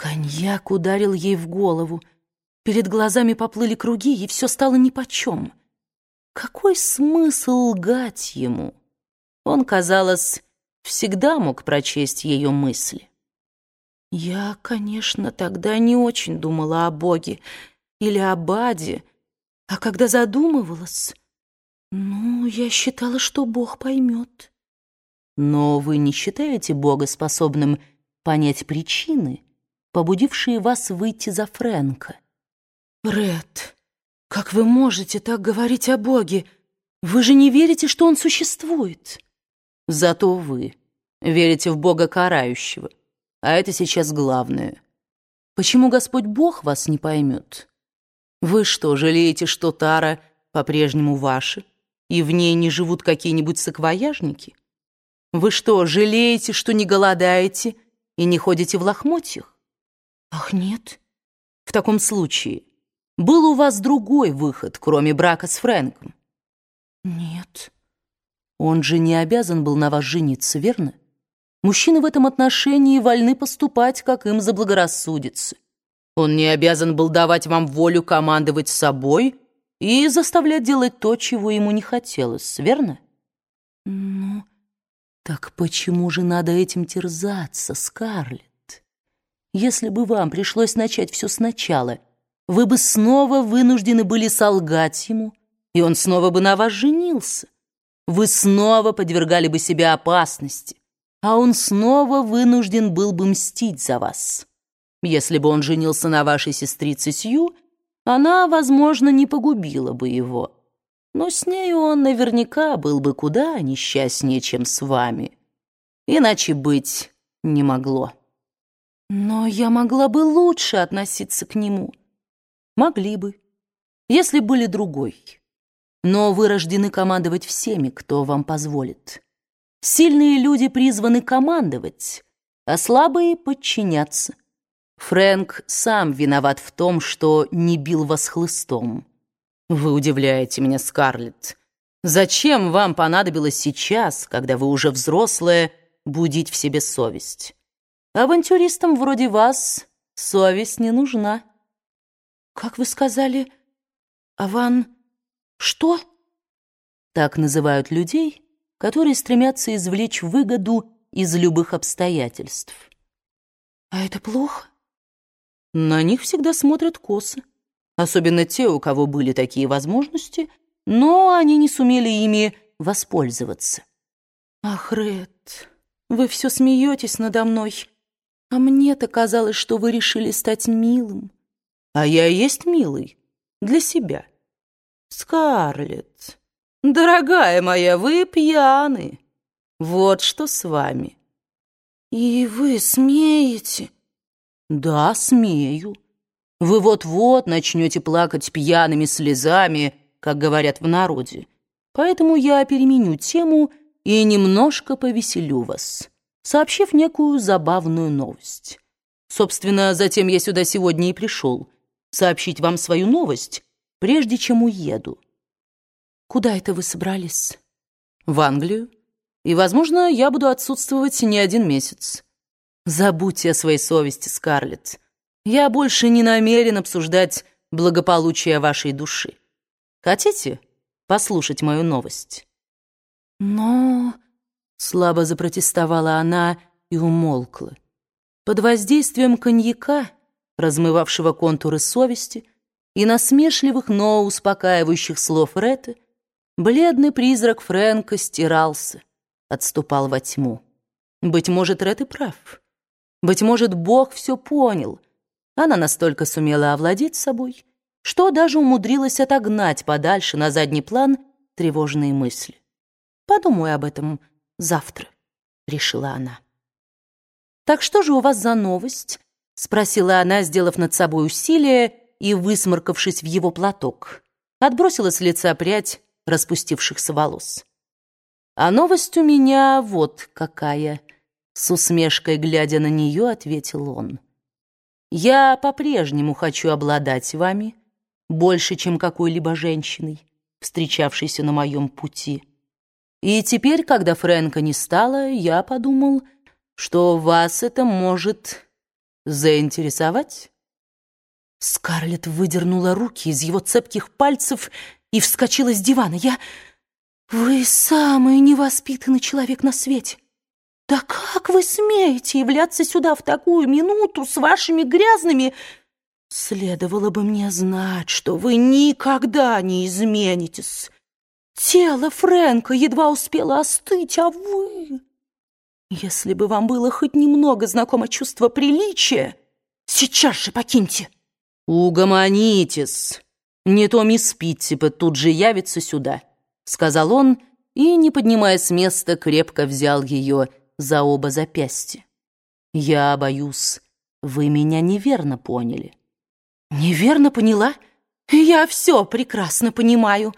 Коньяк ударил ей в голову. Перед глазами поплыли круги, и все стало нипочем. Какой смысл лгать ему? Он, казалось, всегда мог прочесть ее мысли. Я, конечно, тогда не очень думала о Боге или о Баде, а когда задумывалась, ну, я считала, что Бог поймет. Но вы не считаете Бога способным понять причины, побудившие вас выйти за Фрэнка. Ред, как вы можете так говорить о Боге? Вы же не верите, что Он существует. Зато вы верите в Бога карающего, а это сейчас главное. Почему Господь Бог вас не поймет? Вы что, жалеете, что Тара по-прежнему ваша, и в ней не живут какие-нибудь саквояжники? Вы что, жалеете, что не голодаете и не ходите в лохмотьях? Ах, нет. В таком случае, был у вас другой выход, кроме брака с Фрэнком? Нет. Он же не обязан был на вас жениться, верно? Мужчины в этом отношении вольны поступать, как им заблагорассудится. Он не обязан был давать вам волю командовать собой и заставлять делать то, чего ему не хотелось, верно? Ну, так почему же надо этим терзаться, Скарлетт? Если бы вам пришлось начать все сначала, вы бы снова вынуждены были солгать ему, и он снова бы на вас женился. Вы снова подвергали бы себя опасности, а он снова вынужден был бы мстить за вас. Если бы он женился на вашей сестрице Сью, она, возможно, не погубила бы его. Но с нею он наверняка был бы куда несчастнее, чем с вами. Иначе быть не могло. Но я могла бы лучше относиться к нему. Могли бы, если были другой. Но вы рождены командовать всеми, кто вам позволит. Сильные люди призваны командовать, а слабые — подчиняться. Фрэнк сам виноват в том, что не бил вас хлыстом. Вы удивляете меня, Скарлетт. Зачем вам понадобилось сейчас, когда вы уже взрослая, будить в себе совесть? Авантюристам вроде вас совесть не нужна. Как вы сказали, Аван... Что? Так называют людей, которые стремятся извлечь выгоду из любых обстоятельств. А это плохо? На них всегда смотрят косо. Особенно те, у кого были такие возможности, но они не сумели ими воспользоваться. Ах, Ред, вы все смеетесь надо мной. А мне-то казалось, что вы решили стать милым. А я и есть милый. Для себя. Скарлетт, дорогая моя, вы пьяны. Вот что с вами. И вы смеете? Да, смею. Вы вот-вот начнете плакать пьяными слезами, как говорят в народе. Поэтому я переменю тему и немножко повеселю вас сообщив некую забавную новость. Собственно, затем я сюда сегодня и пришел, сообщить вам свою новость, прежде чем уеду. Куда это вы собрались? В Англию. И, возможно, я буду отсутствовать не один месяц. Забудьте о своей совести, Скарлетт. Я больше не намерен обсуждать благополучие вашей души. Хотите послушать мою новость? Но... Слабо запротестовала она и умолкла. Под воздействием коньяка, размывавшего контуры совести, и насмешливых, но успокаивающих слов Ретты, бледный призрак Фрэнка стирался, отступал во тьму. Быть может, и прав. Быть может, Бог все понял. Она настолько сумела овладеть собой, что даже умудрилась отогнать подальше на задний план тревожные мысли. Подумай об этом завтра», — решила она. «Так что же у вас за новость?» — спросила она, сделав над собой усилие и высморкавшись в его платок. Отбросила с лица прядь распустившихся волос. «А новость у меня вот какая», — с усмешкой глядя на нее, ответил он. «Я по-прежнему хочу обладать вами больше, чем какой-либо женщиной, встречавшейся на моем пути». И теперь, когда Фрэнка не стало, я подумал, что вас это может заинтересовать?» Скарлетт выдернула руки из его цепких пальцев и вскочила с дивана. «Я... Вы самый невоспитанный человек на свете! Да как вы смеете являться сюда в такую минуту с вашими грязными...» «Следовало бы мне знать, что вы никогда не изменитесь. Тело Фрэнка едва успело остыть, а вы...» «Если бы вам было хоть немного знакомо чувство приличия, сейчас же покиньте!» «Угомонитесь! Не то мисс Питтипет тут же явится сюда», — сказал он, и, не поднимая с места, крепко взял ее за оба запястья. «Я боюсь, вы меня неверно поняли». «Неверно поняла? Я все прекрасно понимаю».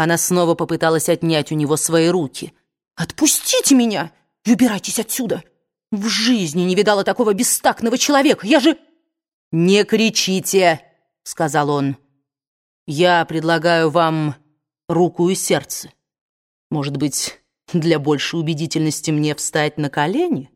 Она снова попыталась отнять у него свои руки. «Отпустите меня и убирайтесь отсюда! В жизни не видала такого бестактного человека! Я же...» «Не кричите!» — сказал он. «Я предлагаю вам руку и сердце. Может быть, для большей убедительности мне встать на колени?»